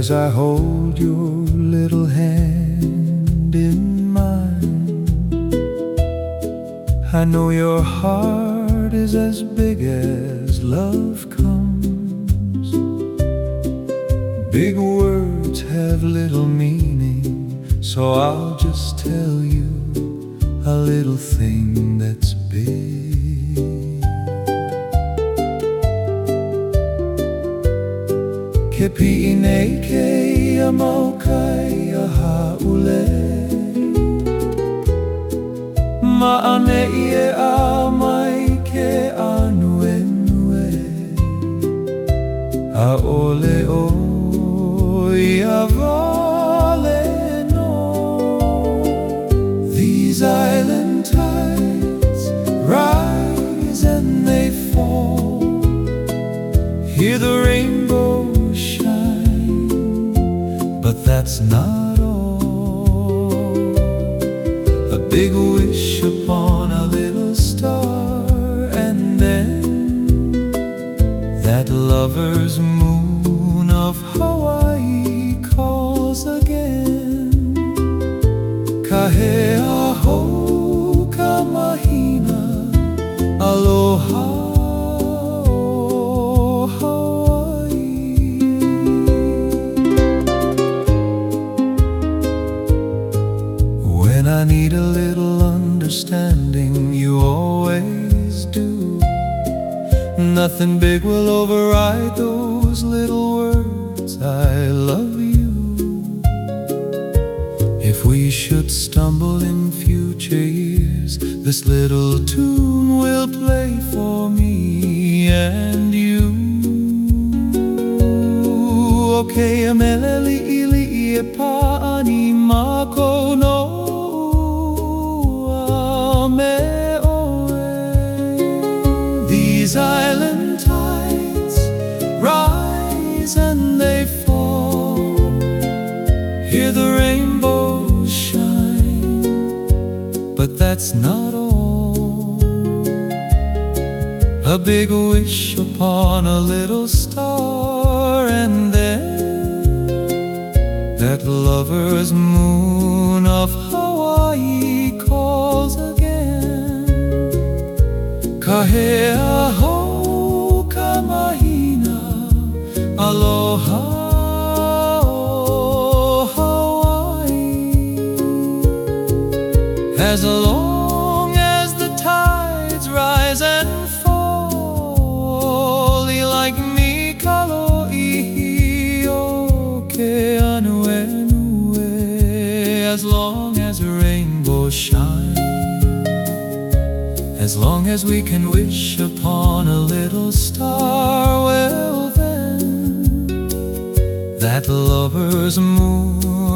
as I hold your little hand in mine. I know your heart is as big as love comes. Big words have little meaning, so I'll just tell you a little thing that's big. mau kai a haule. Ma ane i e a that's not all. A big wish upon a little star, and then that lover's moon understanding, you always do. Nothing big will override those little words. I love you. If we should stumble in future years, this little tune will play for me and you. Okay, ameleli ili ie paani mako but that's not all. A big wish upon a little star, and then that lover's moon of Hawaii calls again. Kahea As long as the tides rise and fall, like me kalo ihi. As long as a rainbow shines, as long as we can wish upon a little star, well then, that lover's moon